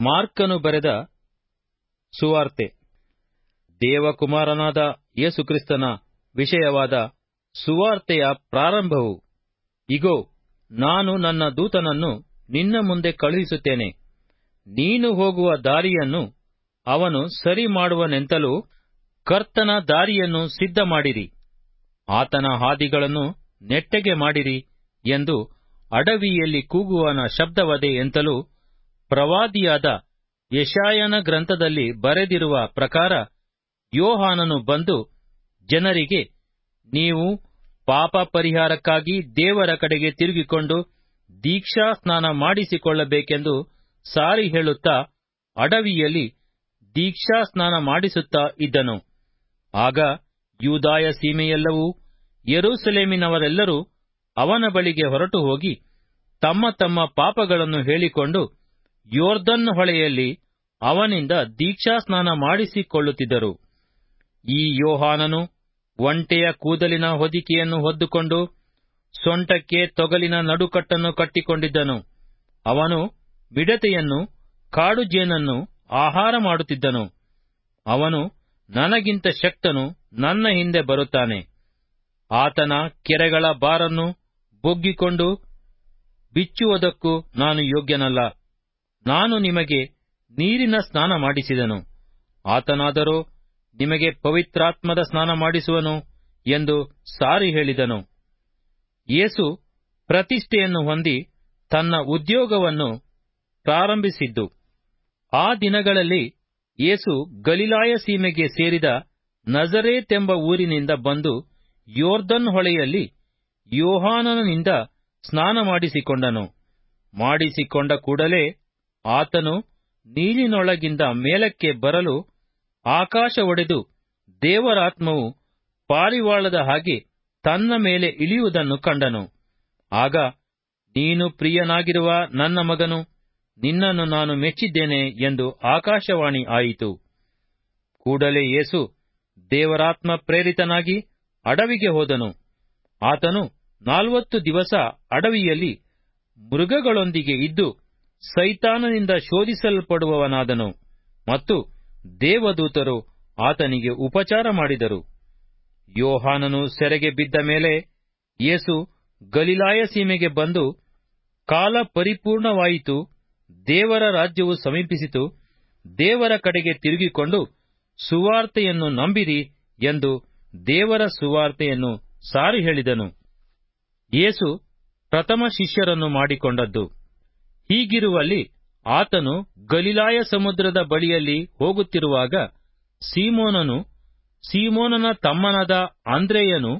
ಮಾರ್ಕನು ಬರೆದ ಸುವಾರ್ತೆ. ದೇವಕುಮಾರನಾದ ಯೇಸುಕ್ರಿಸ್ತನ ವಿಷಯವಾದ ಸುವಾರ್ತೆಯ ಪ್ರಾರಂಭವು. ಇಗೋ, ನಾನು ನನ್ನ ದೂತನನ್ನು ನಿನ್ನ ಮುಂದೆ ಕಳುಹಿಸುತ್ತೇನೆ. ನೀನು ಹೋಗುವ ದಾರಿಯನ್ನು ಅವನು ಸರಿ ಮಾಡುವನೆಂತಲೂ ಕರ್ತನ ದಾರಿಯನ್ನು ಸಿದ್ಧ ಮಾಡಿರಿ ಆತನ ಹಾದಿಗಳನ್ನು ನೆಟ್ಟಗೆ ಮಾಡಿರಿ ಎಂದು ಅಡವಿಯಲ್ಲಿ ಕೂಗುವನ ಶಬ್ದವದೆ ಎಂತಲೂ ಪ್ರವಾದಿಯಾದ ಯಶಾಯನ ಗ್ರಂಥದಲ್ಲಿ ಬರೆದಿರುವ ಪ್ರಕಾರ ಯೋಹಾನನು ಬಂದು ಜನರಿಗೆ, ನೀವು ಪಾಪ ಪರಿಹಾರಕ್ಕಾಗಿ ದೇವರ ಕಡೆಗೆ ತಿರುಗಿಕೊಂಡು ದೀಕ್ಷಾ ಸ್ನಾನ ಮಾಡಿಸಿಕೊಳ್ಳಬೇಕೆಂದು ಸಾರಿ ಹೇಳುತ್ತಾ ಅಡವಿಯಲ್ಲಿ ದೀಕ್ಷಾ ಸ್ನಾನ ಮಾಡಿಸುತ್ತಾ ಇದ್ದನು. ಆಗ ಯೂದಾಯ ಸೀಮೆಯೆಲ್ಲವೂ ಯೆರೂಸಲೇಮಿನವರೆಲ್ಲರೂ ಅವನ ಬಳಿಗೆ ಹೊರಟು ಹೋಗಿ ತಮ್ಮ ತಮ್ಮ ಪಾಪಗಳನ್ನು ಹೇಳಿಕೊಂಡು ಯೋರ್ದನ್ ಹೊಳೆಯಲ್ಲಿ ಅವನಿಂದ ದೀಕ್ಷಾ ಸ್ನಾನ ಮಾಡಿಸಿಕೊಳ್ಳುತ್ತಿದ್ದರು. ಈ ಯೋಹಾನನು ಒಂಟೆಯ ಕೂದಲಿನ ಹೊದಿಕೆಯನ್ನು ಹೊದ್ದುಕೊಂಡು ಸೊಂಟಕ್ಕೆ ತೊಗಲಿನ ನಡುಕಟ್ಟನ್ನು ಕಟ್ಟಿಕೊಂಡಿದ್ದನು. ಅವನು ಬಿಡತೆಯನ್ನು ಕಾಡು ಜೇನನ್ನು ಆಹಾರ ಮಾಡುತ್ತಿದ್ದನು. ಅವನು ನನಗಿಂತ ಶಕ್ತನು, ನನ್ನ ಹಿಂದೆ ಬರುತ್ತಾನೆ. ಆತನ ಕೆರೆಗಳ ಬಾರನ್ನು ಬೊಗ್ಗಿಕೊಂಡು ಬಿಚ್ಚುವುದಕ್ಕೂ ನಾನು ಯೋಗ್ಯನಲ್ಲ. ನಾನು ನಿಮಗೆ ನೀರಿನ ಸ್ನಾನ ಮಾಡಿಸಿದನು. ಆತನಾದರೂ, ನಿಮಗೆ ಪವಿತ್ರಾತ್ಮದ ಸ್ನಾನ ಮಾಡಿಸುವನು ಎಂದು ಸಾರಿ ಹೇಳಿದನು. ಯೇಸು ಪ್ರತಿಷ್ಠೆಯನ್ನು ಹೊಂದಿ ತನ್ನ ಉದ್ಯೋಗವನ್ನು ಪ್ರಾರಂಭಿಸಿದ್ದು. ಆ ದಿನಗಳಲ್ಲಿ ಯೇಸು ಗಲಿಲಾಯ ಸೀಮೆಗೆ ಸೇರಿದ ಎಂಬ ಊರಿನಿಂದ ಬಂದು ಯೋರ್ದನ್ ಹೊಳೆಯಲ್ಲಿ ಯೋಹಾನನಿಂದ ಸ್ನಾನ ಮಾಡಿಸಿಕೊಂಡನು. ಮಾಡಿಸಿಕೊಂಡ ಕೂಡಲೇ ಆತನು ನೀರಿನೊಳಗಿಂದ ಮೇಲಕ್ಕೆ ಬರಲು ಆಕಾಶ ಒಡೆದು ದೇವರಾತ್ಮವು ಪಾರಿವಾಳದ ಹಾಗೆ ತನ್ನ ಮೇಲೆ ಇಳಿಯುವುದನ್ನು ಕಂಡನು. ಆಗ, ನೀನು ಪ್ರಿಯನಾಗಿರುವ ನನ್ನ ಮಗನು, ನಿನ್ನನ್ನು ನಾನು ಮೆಚ್ಚಿದ್ದೇನೆ ಎಂದು ಆಕಾಶವಾಣಿ ಆಯಿತು. ಕೂಡಲೇ ಯೇಸು ದೇವರಾತ್ಮ ಪ್ರೇರಿತನಾಗಿ ಅಡವಿಗೆ ಹೋದನು. ಆತನು ನಾಲ್ವತ್ತು ದಿವಸ ಅಡವಿಯಲ್ಲಿ ಮೃಗಗಳೊಂದಿಗೆ ಇದ್ದು ಸೈತಾನನಿಂದ ಶೋಧಿಸಲ್ಪಡುವವನಾದನು ಮತ್ತು ದೇವದೂತರು ಆತನಿಗೆ ಉಪಚಾರ ಮಾಡಿದರು. ಯೋಹಾನನು ಸೆರೆಗೆ ಬಿದ್ದ ಮೇಲೆ ಯೇಸು ಗಲಿಲಾಯ ಸೀಮೆಗೆ ಬಂದು ಕಾಲ ಪರಿಪೂರ್ಣವಾಯಿತು, ದೇವರ ರಾಜ್ಯವು ಸಮೀಪಿಸಿತು, ದೇವರ ಕಡೆಗೆ ತಿರುಗಿಕೊಂಡು ಸುವಾರ್ತೆಯನ್ನು ನಂಬಿರಿ ಎಂದು ದೇವರ ಸುವಾರ್ತೆಯನ್ನು ಸಾರಿ ಹೇಳಿದನು. ಯೇಸು ಪ್ರಥಮ ಶಿಷ್ಯರನ್ನು ಮಾಡಿಕೊಂಡದ್ದು. ಹೀಗಿರುವಲ್ಲಿ ಆತನು ಗಲಿಲಾಯ ಸಮುದ್ರದ ಬಳಿಯಲ್ಲಿ ಹೋಗುತ್ತಿರುವಾಗ ಸೀಮೋನನು, ಸೀಮೋನನ ತಮ್ಮನಾದ ಆಂದ್ರೇಯನು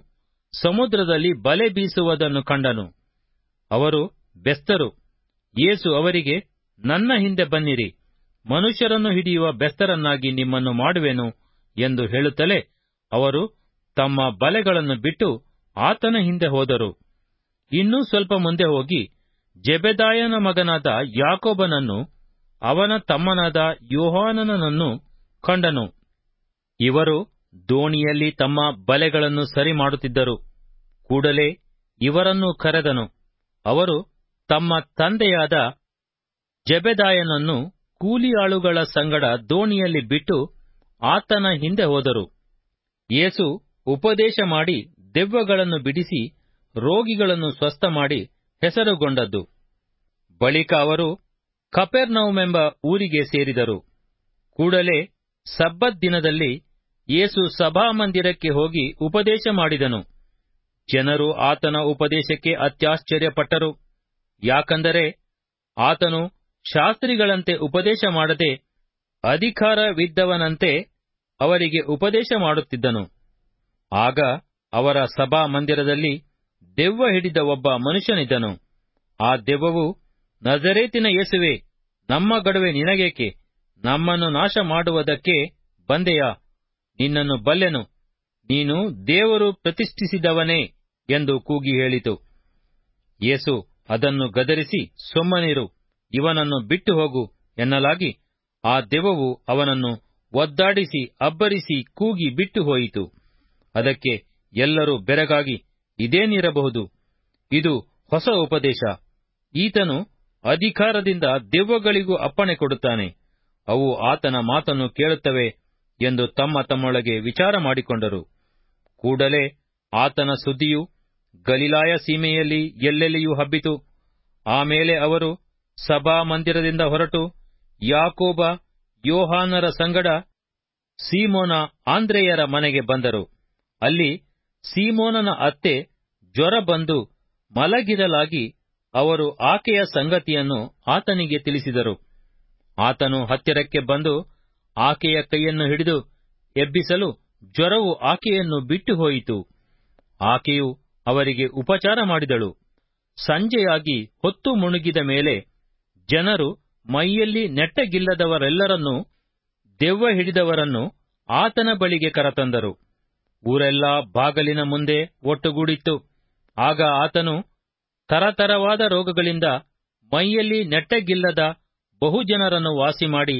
ಸಮುದ್ರದಲ್ಲಿ ಬಲೆ ಬೀಸುವುದನ್ನು ಕಂಡನು. ಅವರು, ಬೆಸ್ತರು, ಯೇಸು ಅವರಿಗೆ, ನನ್ನ ಹಿಂದೆ ಬನ್ನಿರಿ, ಮನುಷ್ಯರನ್ನು ಹಿಡಿಯುವ ಬೆಸ್ತರನ್ನಾಗಿ ನಿಮ್ಮನ್ನು ಮಾಡುವೆನು ಎಂದು ಹೇಳುತ್ತಲೇ ಅವರು ತಮ್ಮ ಬಲೆಗಳನ್ನು ಬಿಟ್ಟು ಆತನ ಹಿಂದೆ ಹೋದರು. ಇನ್ನೂ ಸ್ವಲ್ಪ ಮುಂದೆ ಹೋಗಿ ಜೆಬೆದಾಯನ ಮಗನಾದ ಯಾಕೋಬನನ್ನು ಅವನ ತಮ್ಮನಾದ ಯೋಹಾನನನ್ನು ಕಂಡನು. ಇವರು ದೋಣಿಯಲ್ಲಿ ತಮ್ಮ ಬಲೆಗಳನ್ನು ಸರಿ ಮಾಡುತ್ತಿದ್ದರು. ಕೂಡಲೇ ಇವರನ್ನು ಕರೆದನು. ಅವರು ತಮ್ಮ ತಂದೆಯಾದ ಜೆಬೆದಾಯನನ್ನು ಕೂಲಿಯಾಳುಗಳ ಸಂಗಡ ದೋಣಿಯಲ್ಲಿ ಬಿಟ್ಟು ಆತನ ಹಿಂದೆ ಹೋದರು. ಯೇಸು ಉಪದೇಶ ಮಾಡಿ ದೆವ್ವಗಳನ್ನು ಬಿಡಿಸಿ ರೋಗಿಗಳನ್ನು ಸ್ವಸ್ಥ ಮಾಡಿ ಹೆಸರುಗೊಂಡದ್ದು. ಬಳಿಕ ಅವರು ಕಪೆರ್ನೌಮೆಂಬ ಊರಿಗೆ ಸೇರಿದರು. ಕೂಡಲೇ ಸಬ್ಬತ್ ದಿನದಲ್ಲಿ ಯೇಸು ಸಭಾಮಂದಿರಕ್ಕೆ ಹೋಗಿ ಉಪದೇಶ ಮಾಡಿದನು. ಜನರು ಆತನ ಉಪದೇಶಕ್ಕೆ ಅತ್ಯಾಶ್ಚರ್ಯಪಟ್ಟರು. ಯಾಕಂದರೆ ಆತನು ಶಾಸ್ತ್ರಿಗಳಂತೆ ಉಪದೇಶ ಮಾಡದೆ ಅಧಿಕಾರವಿದ್ದವನಂತೆ ಅವರಿಗೆ ಉಪದೇಶ ಮಾಡುತ್ತಿದ್ದನು. ಆಗ ಅವರ ಸಭಾ ಮಂದಿರದಲ್ಲಿ ದೆವ್ವ ಹಿಡಿದ ಒಬ್ಬ ಮನುಷ್ಯನಿದ್ದನು. ಆ ದೆವ್ವವು, ನಜರೇತಿನ ಯೇಸುವೆ, ನಮ್ಮ ಗಡುವೆ ನಿನಗೇಕೆ? ನಮ್ಮನ್ನು ನಾಶ ಮಾಡುವುದಕ್ಕೆ ಬಂದೆಯಾ? ನಿನ್ನನ್ನು ಬಲ್ಲೆನು. ನೀನು ದೇವರು ಪ್ರತಿಷ್ಠಿಸಿದವನೇ, ಎಂದು ಕೂಗಿ ಹೇಳಿತು. ಯೇಸು ಅದನ್ನು ಗದರಿಸಿ, ಸುಮ್ಮನಿರು, ಇವನನ್ನು ಬಿಟ್ಟು ಹೋಗು, ಎನ್ನಲಾಗಿ ಆ ದೆವ್ವವು ಅವನನ್ನು ಒದ್ದಾಡಿಸಿ, ಅಬ್ಬರಿಸಿ ಕೂಗಿ ಬಿಟ್ಟು ಹೋಯಿತು. ಅದಕ್ಕೆ ಎಲ್ಲರೂ ಬೆರಗಾಗಿ ಇದೇನಿರಬಹುದು? ಇದು ಹೊಸ ಉಪದೇಶ. ಈತನು ಅಧಿಕಾರದಿಂದ ದೆವ್ವಗಳಿಗೂ ಅಪ್ಪಣೆ ಕೊಡುತ್ತಾನೆ. ಅವು ಆತನ ಮಾತನ್ನು ಕೇಳುತ್ತವೆ ಎಂದು ತಮ್ಮ ತಮ್ಮೊಳಗೆ ವಿಚಾರ ಮಾಡಿಕೊಂಡರು. ಕೂಡಲೇ ಆತನ ಸುದ್ದಿಯು ಗಲಿಲಾಯ ಸೀಮೆಯಲ್ಲಿ ಎಲ್ಲೆಲ್ಲಿಯೂ ಹಬ್ಬಿತು. ಆಮೇಲೆ ಅವರು ಸಭಾ ಮಂದಿರದಿಂದ ಹೊರಟು ಯಾಕೋಬ, ಯೋಹಾನರ ಸಂಗಡ ಸೀಮೋನ ಆಂದ್ರೆಯರ ಮನೆಗೆ ಬಂದರು. ಅಲ್ಲಿ ಸೀಮೋನನ ಅತ್ತೆ ಜ್ವರ ಬಂದು ಮಲಗಿರಲಾಗಿ ಅವರು ಆಕೆಯ ಸಂಗತಿಯನ್ನು ಆತನಿಗೆ ತಿಳಿಸಿದರು. ಆತನು ಹತ್ತಿರಕ್ಕೆ ಬಂದು ಆಕೆಯ ಕೈಯನ್ನು ಹಿಡಿದು ಎಬ್ಬಿಸಲು ಜ್ವರವು ಆಕೆಯನ್ನು ಬಿಟ್ಟು ಹೋಯಿತು. ಆಕೆಯು ಅವರಿಗೆ ಉಪಚಾರ ಮಾಡಿದಳು. ಸಂಜೆಯಾಗಿ ಹೊತ್ತು ಮುಣುಗಿದ ಮೇಲೆ ಜನರು ಮೈಯಲ್ಲಿ ನೆಟ್ಟಗಿಲ್ಲದವರೆಲ್ಲರನ್ನೂ ದೆವ್ವ ಹಿಡಿದವರನ್ನು ಆತನ ಬಳಿಗೆ ಕರತಂದರು. ಊರೆಲ್ಲಾ ಬಾಗಲಿನ ಮುಂದೆ ಒಟ್ಟುಗೂಡಿತ್ತು. ಆಗ ಆತನು ತರತರವಾದ ರೋಗಗಳಿಂದ ಮೈಯಲ್ಲಿ ನೆಟ್ಟಗಿಲ್ಲದ ಬಹುಜನರನ್ನು ವಾಸಿ ಮಾಡಿ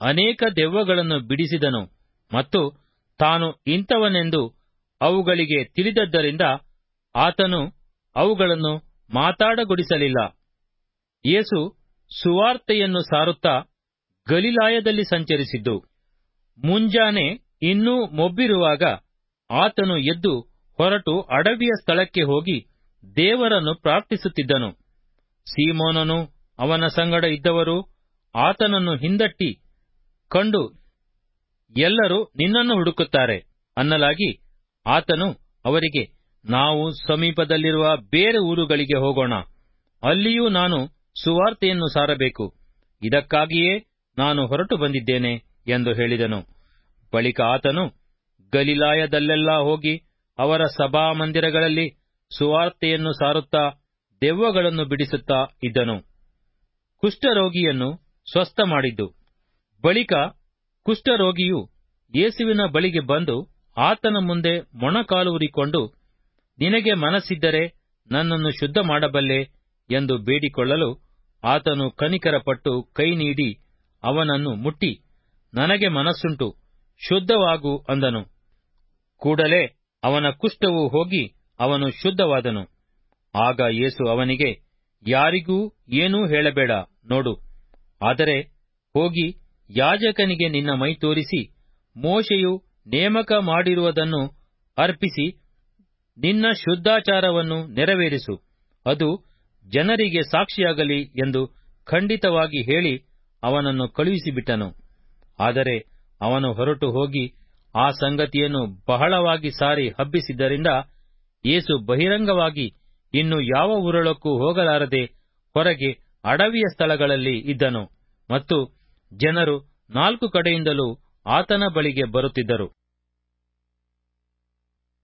ಅನೇಕ ದೆವ್ವಗಳನ್ನು ಬಿಡಿಸಿದನು ಮತ್ತು ತಾನು ಇಂಥವನೆಂದು ಅವುಗಳಿಗೆ ತಿಳಿದದ್ದರಿಂದ ಆತನು ಅವುಗಳನ್ನು ಮಾತಾಡಗೊಡಿಸಲಿಲ್ಲ. ಯೇಸು ಸುವಾರ್ತೆಯನ್ನು ಸಾರುತ್ತಾ ಗಲಿಲಾಯದಲ್ಲಿ ಸಂಚರಿಸಿದ್ದು. ಮುಂಜಾನೆ ಇನ್ನೂ ಮೊಬ್ಬಿರುವಾಗ ಆತನು ಎದ್ದು ಹೊರಟು ಅಡವಿಯ ಸ್ಥಳಕ್ಕೆ ಹೋಗಿ ದೇವರನ್ನು ಪ್ರಾರ್ಥಿಸುತ್ತಿದ್ದನು. ಸೀಮೋನನು ಅವನ ಸಂಗಡ ಇದ್ದವರು ಆತನನ್ನು ಹಿಂದಟ್ಟಿ ಕಂಡು ಎಲ್ಲರೂ ನಿನ್ನನ್ನು ಹುಡುಕುತ್ತಾರೆ ಅನ್ನಲಾಗಿ ಆತನು ಅವರಿಗೆ, ನಾವು ಸಮೀಪದಲ್ಲಿರುವ ಬೇರೆ ಊರುಗಳಿಗೆ ಹೋಗೋಣ. ಅಲ್ಲಿಯೂ ನಾನು ಸುವಾರ್ತೆಯನ್ನು ಸಾರಬೇಕು. ಇದಕ್ಕಾಗಿಯೇ ನಾನು ಹೊರಟು ಬಂದಿದ್ದೇನೆ ಎಂದು ಹೇಳಿದನು. ಬಳಿಕ ಆತನು ಗಲಿಲಾಯದಲ್ಲೆಲ್ಲಾ ಹೋಗಿ ಅವರ ಸಭಾಮಂದಿರಗಳಲ್ಲಿ ಸುವಾರ್ತೆಯನ್ನು ಸಾರುತ್ತಾ ದೆವ್ವಗಳನ್ನು ಬಿಡಿಸುತ್ತಾ ಇದ್ದನು. ಕುಷ್ಠರೋಗಿಯನ್ನು ಸ್ವಸ್ಥ ಮಾಡಿದ್ದು. ಬಳಿಕ ಕುಷ್ಠರೋಗಿಯು ಯೇಸುವಿನ ಬಳಿಗೆ ಬಂದು ಆತನ ಮುಂದೆ ಮೊಣಕಾಲೂರಿಕೊಂಡು, ನಿನಗೆ ಮನಸ್ಸಿದ್ದರೆ ನನ್ನನ್ನು ಶುದ್ಧ ಮಾಡಬಲ್ಲೆ ಎಂದು ಬೇಡಿಕೊಳ್ಳಲು ಆತನು ಕನಿಕರಪಟ್ಟು ಕೈ ನೀಡಿ ಅವನನ್ನು ಮುಟ್ಟಿ, ನನಗೆ ಮನಸ್ಸುಂಟು, ಶುದ್ಧವಾಗು ಅಂದನು. ಕೂಡಲೇ ಅವನ ಕುಷ್ಠವು ಹೋಗಿ ಅವನು ಶುದ್ಧವಾದನು. ಆಗ ಯೇಸು ಅವನಿಗೆ, ಯಾರಿಗೂ ಏನೂ ಹೇಳಬೇಡ, ನೋಡು. ಆದರೆ ಹೋಗಿ ಯಾಜಕನಿಗೆ ನಿನ್ನ ಮೈ ತೋರಿಸಿ, ಮೋಶೆಯು ನೇಮಕ ಮಾಡಿರುವುದನ್ನು ಅರ್ಪಿಸಿ ನಿನ್ನ ಶುದ್ಧಾಚಾರವನ್ನು ನೆರವೇರಿಸು. ಅದು ಜನರಿಗೆ ಸಾಕ್ಷಿಯಾಗಲಿ ಎಂದು ಖಂಡಿತವಾಗಿ ಹೇಳಿ ಅವನನ್ನು ಕಳುಹಿಸಿಬಿಟ್ಟನು. ಆದರೆ ಅವನು ಹೊರಟು ಹೋಗಿ ಆ ಸಂಗತಿಯನ್ನು ಬಹಳವಾಗಿ ಸಾರಿ ಹಬ್ಬಿಸಿದ್ದರಿಂದ ಏಸು ಬಹಿರಂಗವಾಗಿ ಇನ್ನು ಯಾವ ಊರೊಳಕ್ಕೂ ಹೋಗಲಾರದೆ ಹೊರಗೆ ಅಡವಿಯ ಸ್ಥಳಗಳಲ್ಲಿ ಇದ್ದನು ಮತ್ತು ಜನರು ನಾಲ್ಕು ಕಡೆಯಿಂದಲೂ ಆತನ ಬಳಿಗೆ ಬರುತ್ತಿದ್ದರು.